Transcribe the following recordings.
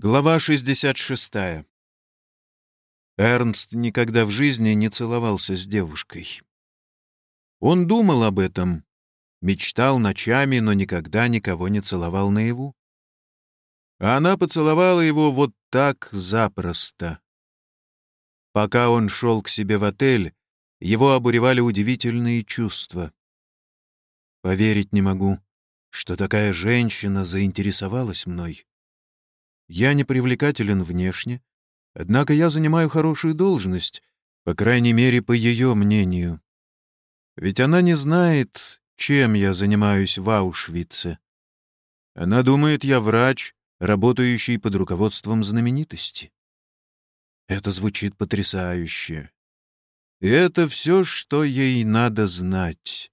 Глава 66. Эрнст никогда в жизни не целовался с девушкой. Он думал об этом, мечтал ночами, но никогда никого не целовал наяву. А она поцеловала его вот так запросто. Пока он шел к себе в отель, его обуревали удивительные чувства. Поверить не могу, что такая женщина заинтересовалась мной. Я не привлекателен внешне, однако я занимаю хорошую должность, по крайней мере, по ее мнению. Ведь она не знает, чем я занимаюсь в Аушвице. Она думает, я врач, работающий под руководством знаменитости. Это звучит потрясающе. И это все, что ей надо знать.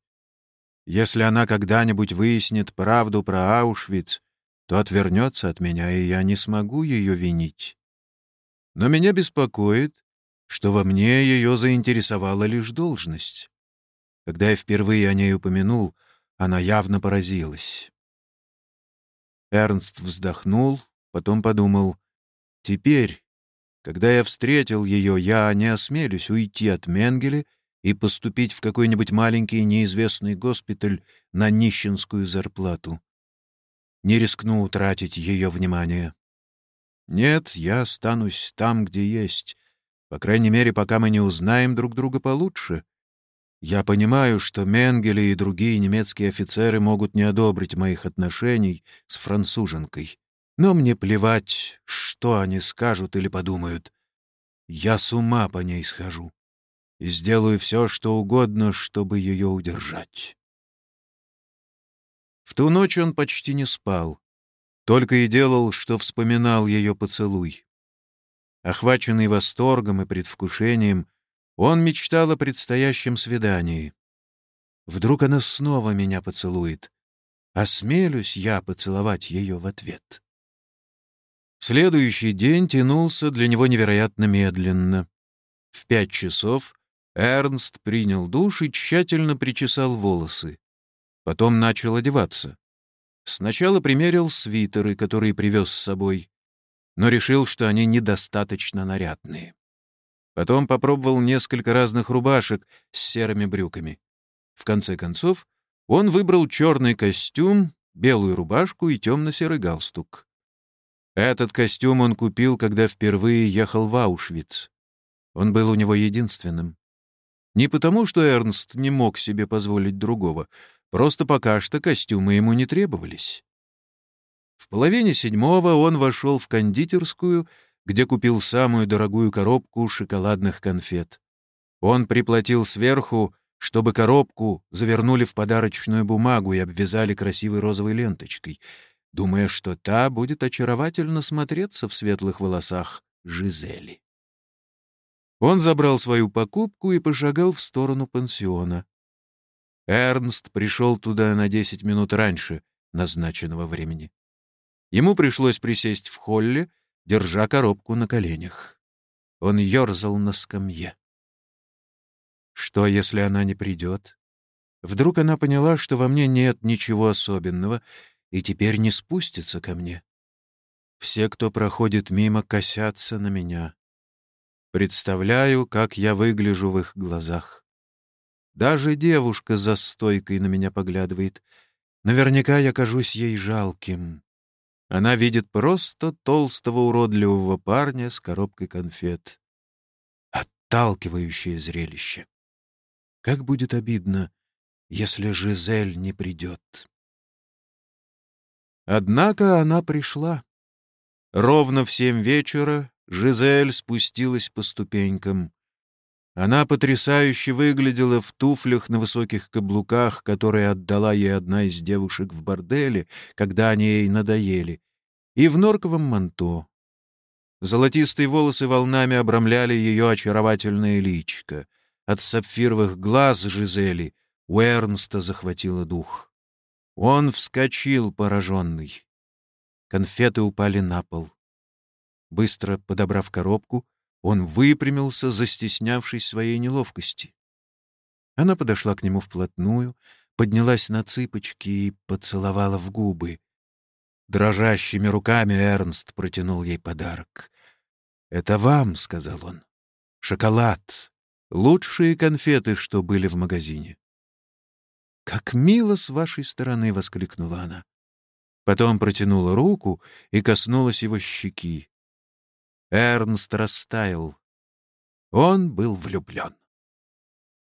Если она когда-нибудь выяснит правду про Аушвиц, то отвернется от меня, и я не смогу ее винить. Но меня беспокоит, что во мне ее заинтересовала лишь должность. Когда я впервые о ней упомянул, она явно поразилась. Эрнст вздохнул, потом подумал, «Теперь, когда я встретил ее, я не осмелюсь уйти от Менгеля и поступить в какой-нибудь маленький неизвестный госпиталь на нищенскую зарплату не рискну утратить ее внимание. Нет, я останусь там, где есть, по крайней мере, пока мы не узнаем друг друга получше. Я понимаю, что Менгеле и другие немецкие офицеры могут не одобрить моих отношений с француженкой. Но мне плевать, что они скажут или подумают. Я с ума по ней схожу и сделаю все, что угодно, чтобы ее удержать. В ту ночь он почти не спал, только и делал, что вспоминал ее поцелуй. Охваченный восторгом и предвкушением, он мечтал о предстоящем свидании. Вдруг она снова меня поцелует. Осмелюсь я поцеловать ее в ответ. Следующий день тянулся для него невероятно медленно. В пять часов Эрнст принял душ и тщательно причесал волосы. Потом начал одеваться. Сначала примерил свитеры, которые привез с собой, но решил, что они недостаточно нарядные. Потом попробовал несколько разных рубашек с серыми брюками. В конце концов, он выбрал черный костюм, белую рубашку и темно-серый галстук. Этот костюм он купил, когда впервые ехал в Аушвиц. Он был у него единственным. Не потому, что Эрнст не мог себе позволить другого — Просто пока что костюмы ему не требовались. В половине седьмого он вошел в кондитерскую, где купил самую дорогую коробку шоколадных конфет. Он приплатил сверху, чтобы коробку завернули в подарочную бумагу и обвязали красивой розовой ленточкой, думая, что та будет очаровательно смотреться в светлых волосах Жизели. Он забрал свою покупку и пошагал в сторону пансиона. Эрнст пришел туда на десять минут раньше назначенного времени. Ему пришлось присесть в холле, держа коробку на коленях. Он ерзал на скамье. Что, если она не придет? Вдруг она поняла, что во мне нет ничего особенного, и теперь не спустится ко мне. Все, кто проходит мимо, косятся на меня. Представляю, как я выгляжу в их глазах. Даже девушка за стойкой на меня поглядывает. Наверняка я кажусь ей жалким. Она видит просто толстого уродливого парня с коробкой конфет. Отталкивающее зрелище. Как будет обидно, если Жизель не придет. Однако она пришла. Ровно в семь вечера Жизель спустилась по ступенькам. Она потрясающе выглядела в туфлях на высоких каблуках, которые отдала ей одна из девушек в борделе, когда они ей надоели, и в норковом манто. Золотистые волосы волнами обрамляли ее очаровательное личико. От сапфировых глаз Жизели у Эрнста захватило дух. Он вскочил, пораженный. Конфеты упали на пол. Быстро подобрав коробку, он выпрямился, застеснявшись своей неловкости. Она подошла к нему вплотную, поднялась на цыпочки и поцеловала в губы. Дрожащими руками Эрнст протянул ей подарок. «Это вам», — сказал он. «Шоколад. Лучшие конфеты, что были в магазине». «Как мило с вашей стороны!» — воскликнула она. Потом протянула руку и коснулась его щеки. Эрнст растаял. Он был влюблен.